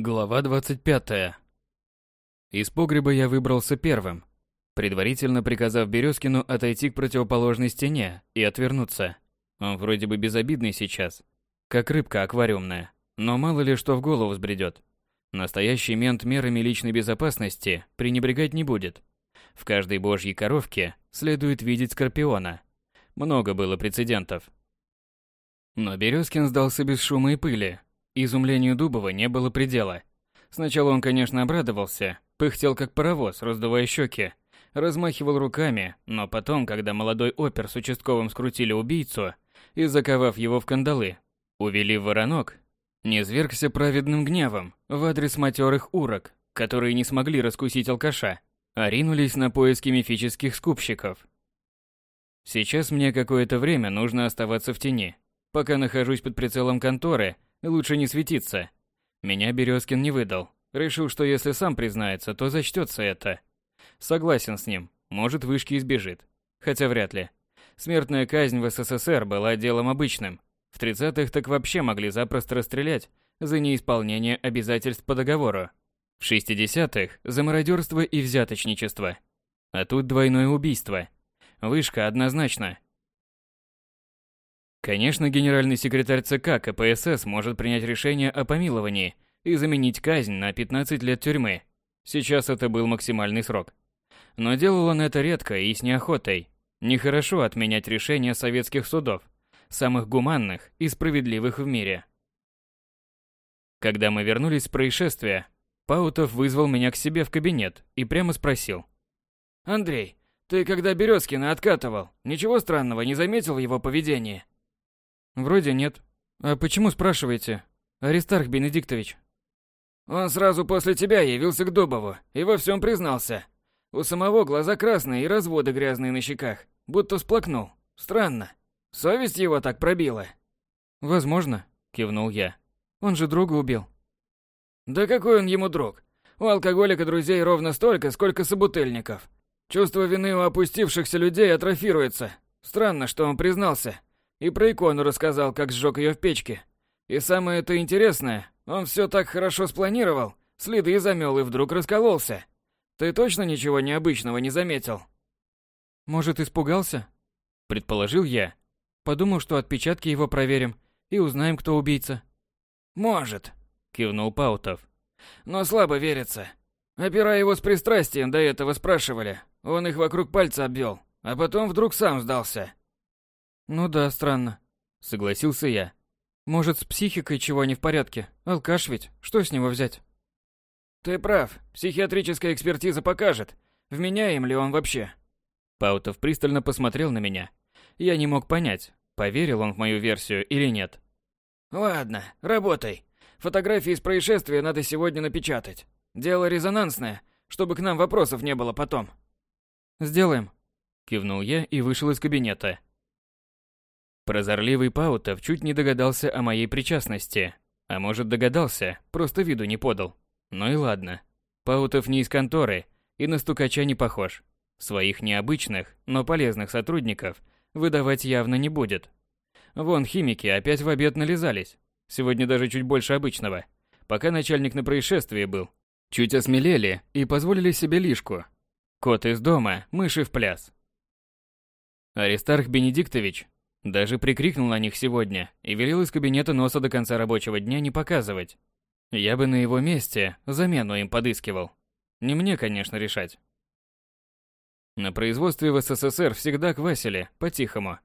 Глава 25. Из погреба я выбрался первым, предварительно приказав Березкину отойти к противоположной стене и отвернуться. Он вроде бы безобидный сейчас, как рыбка аквариумная, но мало ли что в голову взбредет. Настоящий мент мерами личной безопасности пренебрегать не будет. В каждой божьей коровке следует видеть скорпиона. Много было прецедентов. Но Березкин сдался без шума и пыли, Изумлению Дубова не было предела. Сначала он, конечно, обрадовался, пыхтел как паровоз, раздувая щеки, размахивал руками, но потом, когда молодой опер с участковым скрутили убийцу и, заковав его в кандалы, увели в воронок, не звергся праведным гневом в адрес матерых урок, которые не смогли раскусить алкаша, а ринулись на поиски мифических скупщиков. Сейчас мне какое-то время нужно оставаться в тени. Пока нахожусь под прицелом конторы – Лучше не светиться. Меня Березкин не выдал. Решил, что если сам признается, то зачтется это. Согласен с ним. Может, вышки избежит. Хотя вряд ли. Смертная казнь в СССР была делом обычным. В 30-х так вообще могли запросто расстрелять за неисполнение обязательств по договору. В 60-х – за мародерство и взяточничество. А тут двойное убийство. Вышка однозначно. Конечно, генеральный секретарь ЦК КПСС может принять решение о помиловании и заменить казнь на 15 лет тюрьмы. Сейчас это был максимальный срок. Но делал он это редко и с неохотой. Нехорошо отменять решения советских судов, самых гуманных и справедливых в мире. Когда мы вернулись с происшествия, Паутов вызвал меня к себе в кабинет и прямо спросил. «Андрей, ты когда Березкина откатывал, ничего странного не заметил в его поведении?» Вроде нет. А почему спрашиваете? Аристарх Бенедиктович. Он сразу после тебя явился к Дубову и во всем признался. У самого глаза красные и разводы грязные на щеках, будто сплакнул. Странно. Совесть его так пробила. Возможно, кивнул я. Он же друга убил. Да какой он ему друг? У алкоголика друзей ровно столько, сколько собутыльников. Чувство вины у опустившихся людей атрофируется. Странно, что он признался. И про икону рассказал, как сжег ее в печке. И самое это интересное, он все так хорошо спланировал, следы замел и вдруг раскололся. Ты точно ничего необычного не заметил? Может, испугался? Предположил я. Подумал, что отпечатки его проверим и узнаем, кто убийца. Может, кивнул Паутов. Но слабо верится. Опера его с пристрастием до этого спрашивали. Он их вокруг пальца обвел, а потом вдруг сам сдался. Ну да, странно, согласился я. Может, с психикой чего не в порядке? Алкаш ведь, что с него взять? Ты прав, психиатрическая экспертиза покажет, вменяем ли он вообще. Паутов пристально посмотрел на меня. Я не мог понять, поверил он в мою версию или нет. Ладно, работай. Фотографии из происшествия надо сегодня напечатать. Дело резонансное, чтобы к нам вопросов не было потом. Сделаем. Кивнул я и вышел из кабинета. Прозорливый Паутов чуть не догадался о моей причастности. А может догадался, просто виду не подал. Ну и ладно. Паутов не из конторы и на стукача не похож. Своих необычных, но полезных сотрудников выдавать явно не будет. Вон химики опять в обед нализались. Сегодня даже чуть больше обычного. Пока начальник на происшествии был. Чуть осмелели и позволили себе лишку. Кот из дома, мыши в пляс. Аристарх Бенедиктович даже прикрикнул на них сегодня и велел из кабинета носа до конца рабочего дня не показывать. Я бы на его месте замену им подыскивал. Не мне, конечно, решать. На производстве в СССР всегда квасили, по-тихому.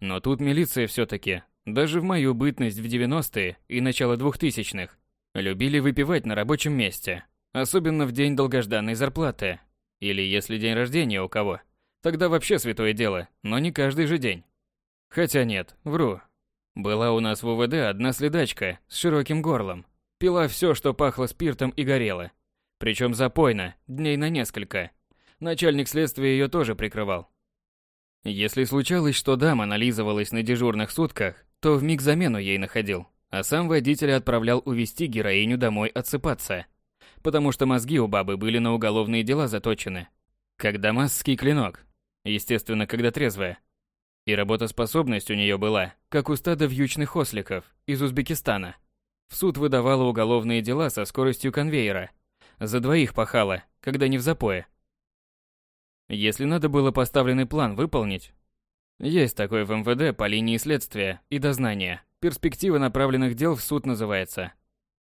Но тут милиция все-таки, даже в мою бытность в 90-е и начало 2000-х, любили выпивать на рабочем месте. Особенно в день долгожданной зарплаты. Или если день рождения у кого. Тогда вообще святое дело, но не каждый же день. Хотя нет, вру. Была у нас в УВД одна следачка с широким горлом. Пила все, что пахло спиртом и горело. Причем запойно, дней на несколько. Начальник следствия ее тоже прикрывал. Если случалось, что дама нализывалась на дежурных сутках, то в миг замену ей находил, а сам водитель отправлял увести героиню домой отсыпаться. Потому что мозги у бабы были на уголовные дела заточены. Как дамасский клинок. Естественно, когда трезвая. И работоспособность у нее была, как у стада вьючных осликов из Узбекистана. В суд выдавала уголовные дела со скоростью конвейера. За двоих пахала, когда не в запое. Если надо было поставленный план выполнить, есть такой в МВД по линии следствия и дознания. Перспектива направленных дел в суд называется.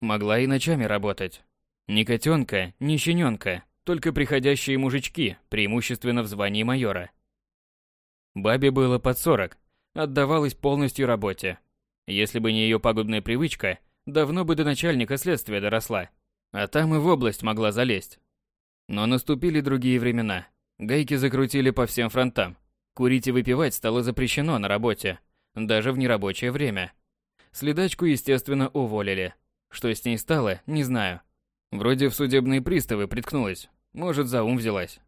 Могла и ночами работать. Ни котенка, ни щененка, только приходящие мужички, преимущественно в звании майора. Бабе было под 40, отдавалась полностью работе. Если бы не ее пагубная привычка, давно бы до начальника следствия доросла, а там и в область могла залезть. Но наступили другие времена. Гайки закрутили по всем фронтам. Курить и выпивать стало запрещено на работе, даже в нерабочее время. Следачку, естественно, уволили. Что с ней стало, не знаю. Вроде в судебные приставы приткнулась, может, за ум взялась.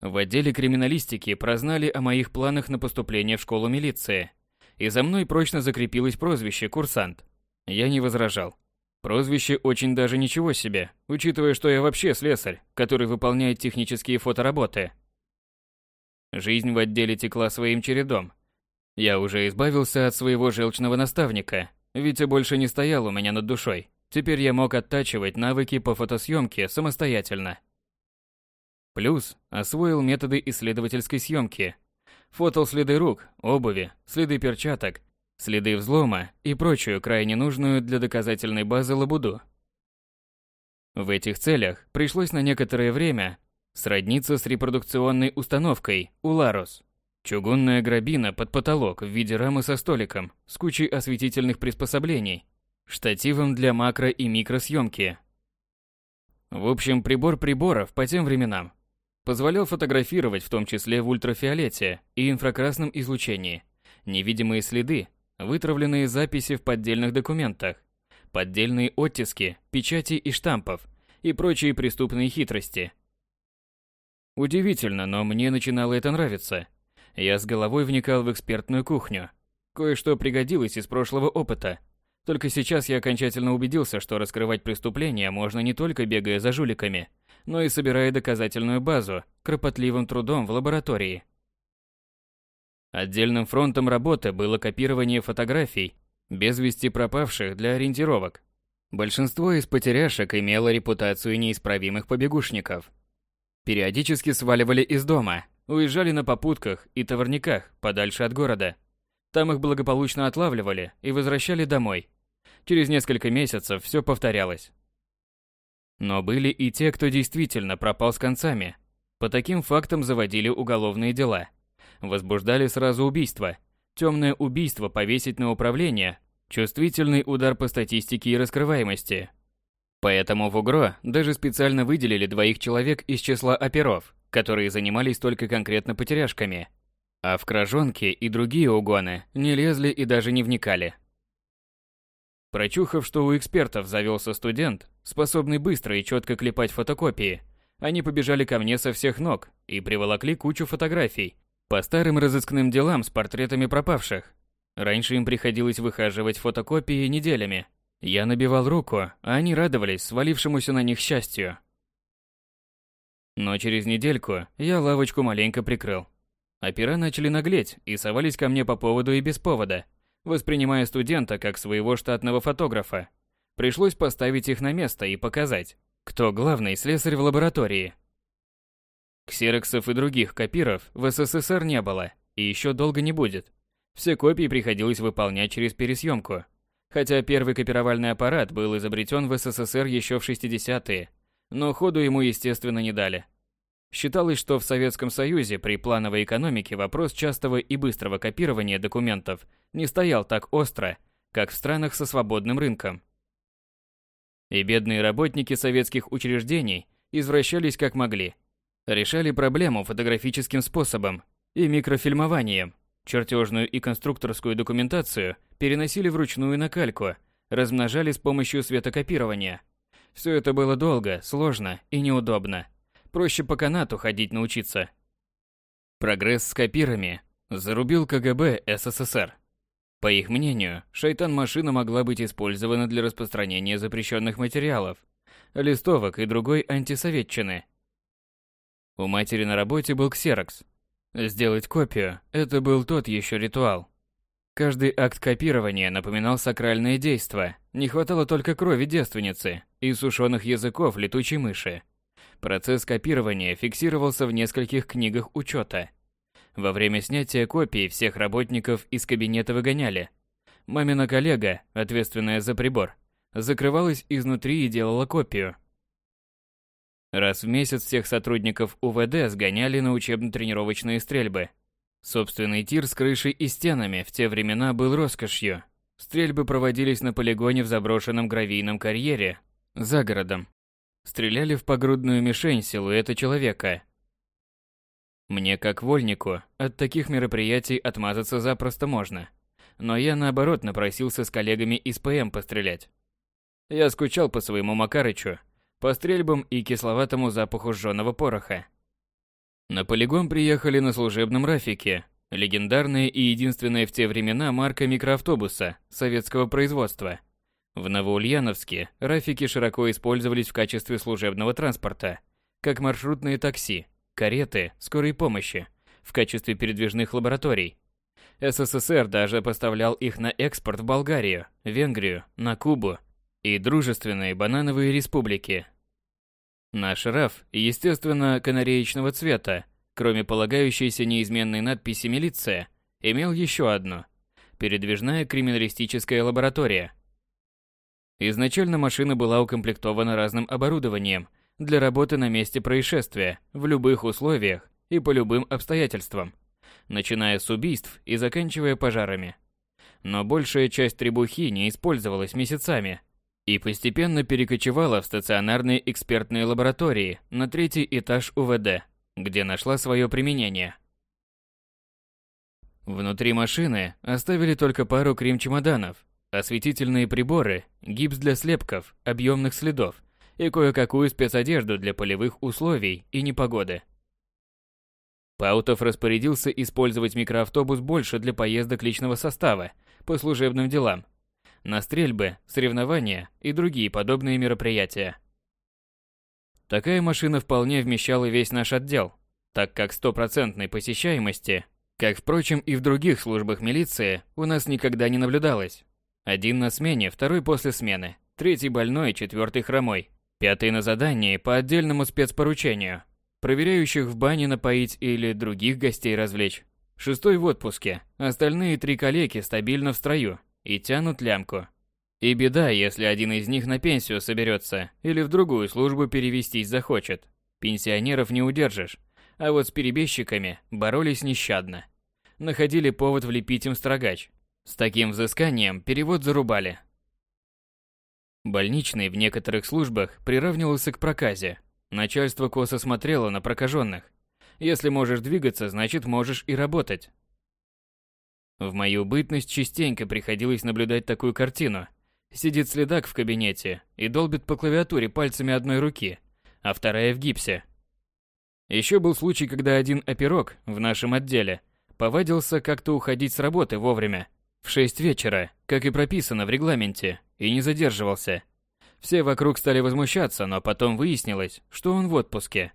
В отделе криминалистики прознали о моих планах на поступление в школу милиции, и за мной прочно закрепилось прозвище «Курсант». Я не возражал. Прозвище очень даже ничего себе, учитывая, что я вообще слесарь, который выполняет технические фотоработы. Жизнь в отделе текла своим чередом. Я уже избавился от своего желчного наставника, Витя больше не стоял у меня над душой. Теперь я мог оттачивать навыки по фотосъемке самостоятельно. Плюс освоил методы исследовательской съемки. Фотал следы рук, обуви, следы перчаток, следы взлома и прочую крайне нужную для доказательной базы лабуду. В этих целях пришлось на некоторое время сродниться с репродукционной установкой «Уларус». Чугунная грабина под потолок в виде рамы со столиком с кучей осветительных приспособлений, штативом для макро- и микросъемки. В общем, прибор приборов по тем временам позволял фотографировать в том числе в ультрафиолете и инфракрасном излучении невидимые следы вытравленные записи в поддельных документах, поддельные оттиски, печати и штампов и прочие преступные хитрости. Удивительно, но мне начинало это нравиться. Я с головой вникал в экспертную кухню. Кое-что пригодилось из прошлого опыта. Только сейчас я окончательно убедился, что раскрывать преступления можно не только бегая за жуликами, но и собирая доказательную базу кропотливым трудом в лаборатории. Отдельным фронтом работы было копирование фотографий, без вести пропавших для ориентировок. Большинство из потеряшек имело репутацию неисправимых побегушников. Периодически сваливали из дома, уезжали на попутках и товарниках подальше от города. Там их благополучно отлавливали и возвращали домой. Через несколько месяцев все повторялось. Но были и те, кто действительно пропал с концами. По таким фактам заводили уголовные дела – возбуждали сразу убийство. Темное убийство повесить на управление, чувствительный удар по статистике и раскрываемости. Поэтому в УГРО даже специально выделили двоих человек из числа оперов, которые занимались только конкретно потеряшками. А в кражонки и другие угоны не лезли и даже не вникали. Прочухав, что у экспертов завелся студент, способный быстро и четко клепать фотокопии, они побежали ко мне со всех ног и приволокли кучу фотографий, по старым разыскным делам с портретами пропавших. Раньше им приходилось выхаживать фотокопии неделями. Я набивал руку, а они радовались свалившемуся на них счастью. Но через недельку я лавочку маленько прикрыл. Опера начали наглеть и совались ко мне по поводу и без повода, воспринимая студента как своего штатного фотографа. Пришлось поставить их на место и показать, кто главный слесарь в лаборатории. Ксероксов и других копиров в СССР не было и еще долго не будет. Все копии приходилось выполнять через пересъемку. Хотя первый копировальный аппарат был изобретен в СССР еще в 60-е, но ходу ему, естественно, не дали. Считалось, что в Советском Союзе при плановой экономике вопрос частого и быстрого копирования документов не стоял так остро, как в странах со свободным рынком. И бедные работники советских учреждений извращались как могли – Решали проблему фотографическим способом и микрофильмованием. Чертежную и конструкторскую документацию переносили вручную на кальку, размножали с помощью светокопирования. Все это было долго, сложно и неудобно. Проще по канату ходить научиться. Прогресс с копирами зарубил КГБ СССР. По их мнению, шайтан-машина могла быть использована для распространения запрещенных материалов, листовок и другой антисоветчины – у матери на работе был ксерокс. Сделать копию – это был тот еще ритуал. Каждый акт копирования напоминал сакральное действо. Не хватало только крови девственницы и сушеных языков летучей мыши. Процесс копирования фиксировался в нескольких книгах учета. Во время снятия копий всех работников из кабинета выгоняли. Мамина коллега, ответственная за прибор, закрывалась изнутри и делала копию. Раз в месяц всех сотрудников УВД сгоняли на учебно-тренировочные стрельбы. Собственный тир с крышей и стенами в те времена был роскошью. Стрельбы проводились на полигоне в заброшенном гравийном карьере за городом. Стреляли в погрудную мишень силуэта человека. Мне, как вольнику, от таких мероприятий отмазаться запросто можно. Но я, наоборот, напросился с коллегами из ПМ пострелять. Я скучал по своему Макарычу, по стрельбам и кисловатому запаху сжёного пороха. На полигон приехали на служебном Рафике, легендарная и единственная в те времена марка микроавтобуса советского производства – в Новоульяновске рафики широко использовались в качестве служебного транспорта, как маршрутные такси, кареты, скорой помощи, в качестве передвижных лабораторий. СССР даже поставлял их на экспорт в Болгарию, Венгрию, на Кубу и дружественные банановые республики. Наш РАФ, естественно, канареечного цвета, кроме полагающейся неизменной надписи «Милиция», имел еще одну – передвижная криминалистическая лаборатория – Изначально машина была укомплектована разным оборудованием для работы на месте происшествия в любых условиях и по любым обстоятельствам, начиная с убийств и заканчивая пожарами. Но большая часть требухи не использовалась месяцами и постепенно перекочевала в стационарные экспертные лаборатории на третий этаж УВД, где нашла свое применение. Внутри машины оставили только пару крем-чемоданов осветительные приборы, гипс для слепков, объемных следов и кое-какую спецодежду для полевых условий и непогоды. Паутов распорядился использовать микроавтобус больше для поездок личного состава по служебным делам, на стрельбы, соревнования и другие подобные мероприятия. Такая машина вполне вмещала весь наш отдел, так как стопроцентной посещаемости, как, впрочем, и в других службах милиции, у нас никогда не наблюдалось. Один на смене, второй после смены, третий больной, четвертый хромой, пятый на задании по отдельному спецпоручению, проверяющих в бане напоить или других гостей развлечь. Шестой в отпуске, остальные три коллеги стабильно в строю и тянут лямку. И беда, если один из них на пенсию соберется или в другую службу перевестись захочет. Пенсионеров не удержишь, а вот с перебежчиками боролись нещадно. Находили повод влепить им строгач, с таким взысканием перевод зарубали. Больничный в некоторых службах приравнивался к проказе. Начальство косо смотрело на прокаженных. Если можешь двигаться, значит можешь и работать. В мою бытность частенько приходилось наблюдать такую картину. Сидит следак в кабинете и долбит по клавиатуре пальцами одной руки, а вторая в гипсе. Еще был случай, когда один оперок в нашем отделе повадился как-то уходить с работы вовремя в шесть вечера, как и прописано в регламенте, и не задерживался. Все вокруг стали возмущаться, но потом выяснилось, что он в отпуске.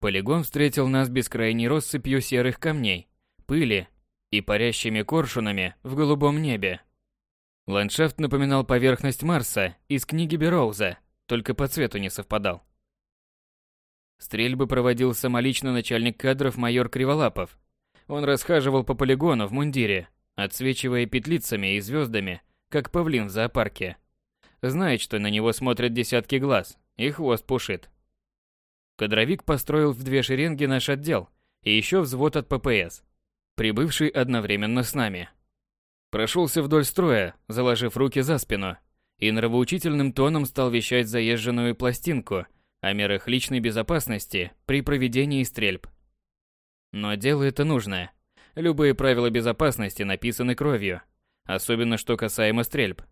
Полигон встретил нас бескрайней россыпью серых камней, пыли и парящими коршунами в голубом небе. Ландшафт напоминал поверхность Марса из книги Бероуза, только по цвету не совпадал. Стрельбы проводил самолично начальник кадров майор Криволапов, он расхаживал по полигону в мундире, отсвечивая петлицами и звездами, как павлин в зоопарке. Знает, что на него смотрят десятки глаз, и хвост пушит. Кадровик построил в две шеренги наш отдел и еще взвод от ППС, прибывший одновременно с нами. Прошелся вдоль строя, заложив руки за спину, и нравоучительным тоном стал вещать заезженную пластинку о мерах личной безопасности при проведении стрельб. Но дело это нужное. Любые правила безопасности написаны кровью, особенно что касаемо стрельб.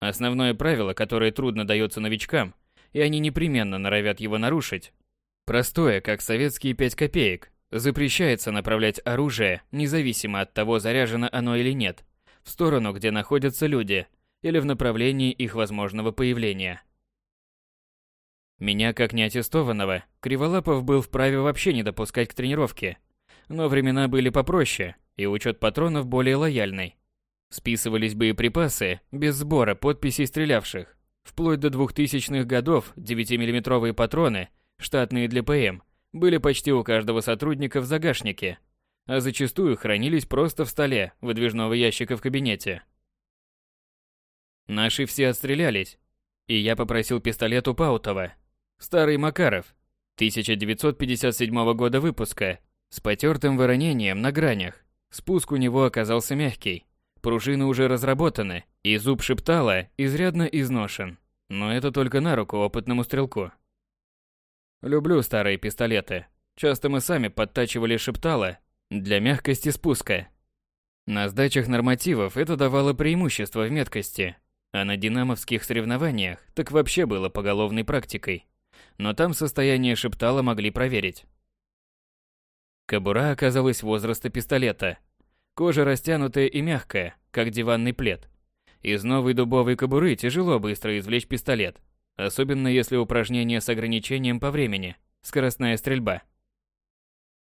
Основное правило, которое трудно дается новичкам, и они непременно норовят его нарушить, простое, как советские 5 копеек, запрещается направлять оружие, независимо от того, заряжено оно или нет, в сторону, где находятся люди, или в направлении их возможного появления. Меня, как неаттестованного, Криволапов был вправе вообще не допускать к тренировке – но времена были попроще, и учет патронов более лояльный. Списывались боеприпасы без сбора подписей стрелявших. Вплоть до 2000-х годов 9-миллиметровые патроны, штатные для ПМ, были почти у каждого сотрудника в загашнике, а зачастую хранились просто в столе выдвижного ящика в кабинете. Наши все отстрелялись, и я попросил пистолет у Паутова. Старый Макаров, 1957 года выпуска, с потертым воронением на гранях. Спуск у него оказался мягкий. Пружины уже разработаны, и зуб шептала изрядно изношен. Но это только на руку опытному стрелку. Люблю старые пистолеты. Часто мы сами подтачивали шептала для мягкости спуска. На сдачах нормативов это давало преимущество в меткости, а на динамовских соревнованиях так вообще было поголовной практикой. Но там состояние шептала могли проверить. Кобура оказалась возраста пистолета. Кожа растянутая и мягкая, как диванный плед. Из новой дубовой кобуры тяжело быстро извлечь пистолет, особенно если упражнение с ограничением по времени, скоростная стрельба.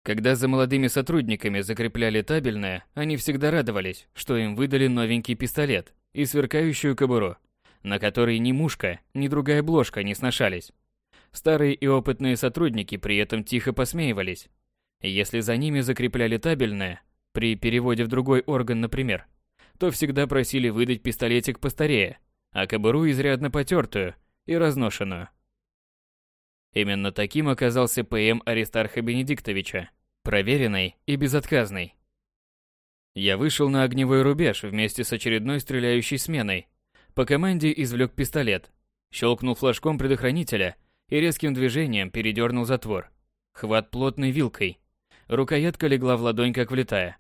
Когда за молодыми сотрудниками закрепляли табельное, они всегда радовались, что им выдали новенький пистолет и сверкающую кобуру, на которой ни мушка, ни другая бложка не сношались. Старые и опытные сотрудники при этом тихо посмеивались. Если за ними закрепляли табельное, при переводе в другой орган, например, то всегда просили выдать пистолетик постарее, а кобуру изрядно потертую и разношенную. Именно таким оказался ПМ Аристарха Бенедиктовича, проверенный и безотказный. Я вышел на огневой рубеж вместе с очередной стреляющей сменой. По команде извлек пистолет, щелкнул флажком предохранителя и резким движением передернул затвор. Хват плотной вилкой. Рукоятка легла в ладонь, как влетая.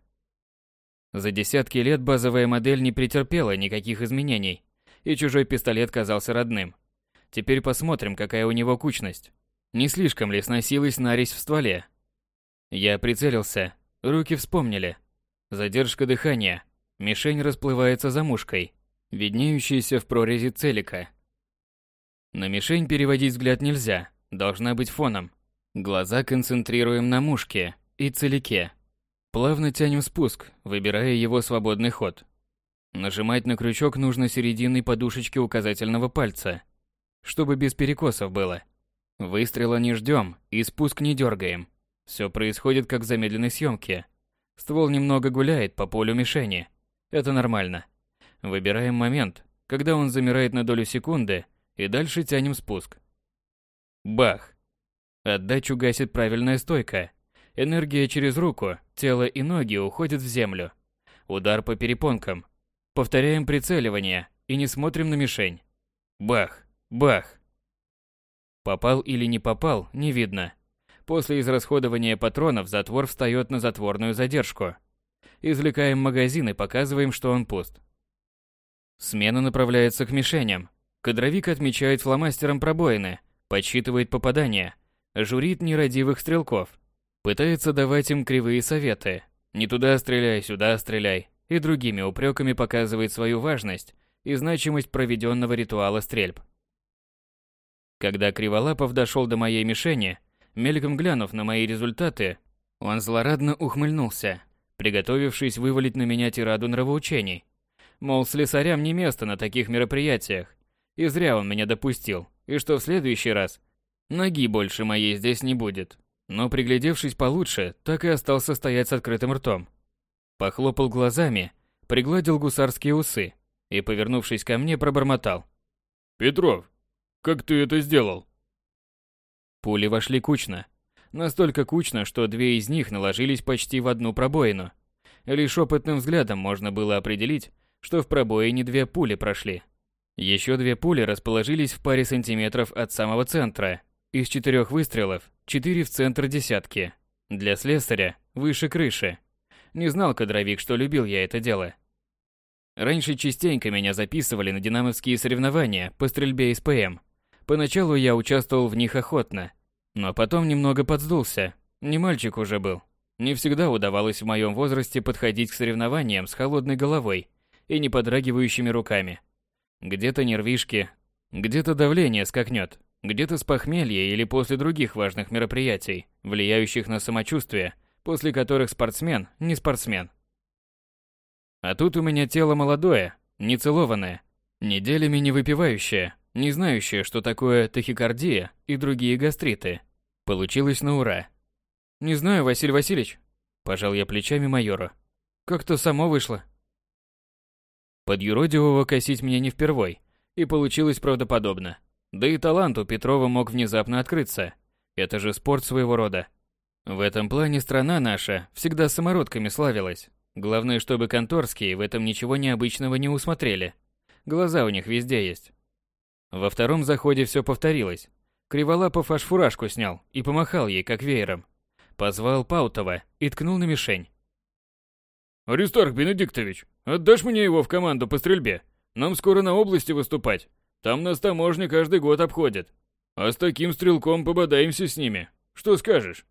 За десятки лет базовая модель не претерпела никаких изменений, и чужой пистолет казался родным. Теперь посмотрим, какая у него кучность. Не слишком ли сносилась нарезь в стволе? Я прицелился. Руки вспомнили. Задержка дыхания. Мишень расплывается за мушкой, виднеющейся в прорези целика. На мишень переводить взгляд нельзя, должна быть фоном. Глаза концентрируем на мушке и целике. Плавно тянем спуск, выбирая его свободный ход. Нажимать на крючок нужно серединой подушечки указательного пальца, чтобы без перекосов было. Выстрела не ждем и спуск не дергаем. Все происходит как в замедленной съемке. Ствол немного гуляет по полю мишени. Это нормально. Выбираем момент, когда он замирает на долю секунды, и дальше тянем спуск. Бах! Отдачу гасит правильная стойка. Энергия через руку, тело и ноги уходят в землю. Удар по перепонкам. Повторяем прицеливание и не смотрим на мишень. Бах! Бах! Попал или не попал, не видно. После израсходования патронов затвор встает на затворную задержку. Извлекаем магазин и показываем, что он пуст. Смена направляется к мишеням. Кадровик отмечает фломастером пробоины, подсчитывает попадания, журит нерадивых стрелков. Пытается давать им кривые советы. Не туда стреляй, сюда стреляй. И другими упреками показывает свою важность и значимость проведенного ритуала стрельб. Когда Криволапов дошел до моей мишени, мельком глянув на мои результаты, он злорадно ухмыльнулся, приготовившись вывалить на меня тираду нравоучений. Мол, слесарям не место на таких мероприятиях, и зря он меня допустил, и что в следующий раз ноги больше моей здесь не будет. Но приглядевшись получше, так и остался стоять с открытым ртом. Похлопал глазами, пригладил гусарские усы и, повернувшись ко мне, пробормотал. «Петров, как ты это сделал? Пули вошли кучно. Настолько кучно, что две из них наложились почти в одну пробоину. Лишь опытным взглядом можно было определить, что в пробоине две пули прошли. Еще две пули расположились в паре сантиметров от самого центра. Из четырех выстрелов, четыре в центр десятки. Для слесаря, выше крыши. Не знал кадровик, что любил я это дело. Раньше частенько меня записывали на динамовские соревнования по стрельбе из ПМ. Поначалу я участвовал в них охотно, но потом немного подсдулся. Не мальчик уже был. Не всегда удавалось в моем возрасте подходить к соревнованиям с холодной головой и не подрагивающими руками. Где-то нервишки, где-то давление скакнет, где-то с похмелья или после других важных мероприятий, влияющих на самочувствие, после которых спортсмен не спортсмен. А тут у меня тело молодое, не целованное, неделями не выпивающее, не знающее, что такое тахикардия и другие гастриты. Получилось на ура. Не знаю, Василий Васильевич. Пожал я плечами майора. Как-то само вышло. Под юродивого косить мне не впервой, и получилось правдоподобно. Да и талант у Петрова мог внезапно открыться. Это же спорт своего рода. В этом плане страна наша всегда самородками славилась. Главное, чтобы конторские в этом ничего необычного не усмотрели. Глаза у них везде есть. Во втором заходе все повторилось. Криволапов аж фуражку снял и помахал ей, как веером. Позвал Паутова и ткнул на мишень. «Аристарх Бенедиктович, отдашь мне его в команду по стрельбе? Нам скоро на области выступать. Там нас таможни каждый год обходят. А с таким стрелком пободаемся с ними. Что скажешь?»